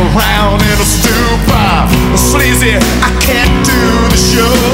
around in a stupor. Sleazy, I can't do the show.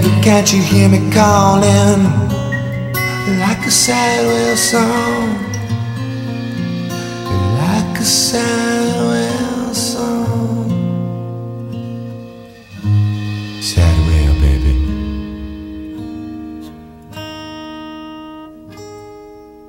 Baby, can't you hear me calling like a sad whale song? Like a sad whale song.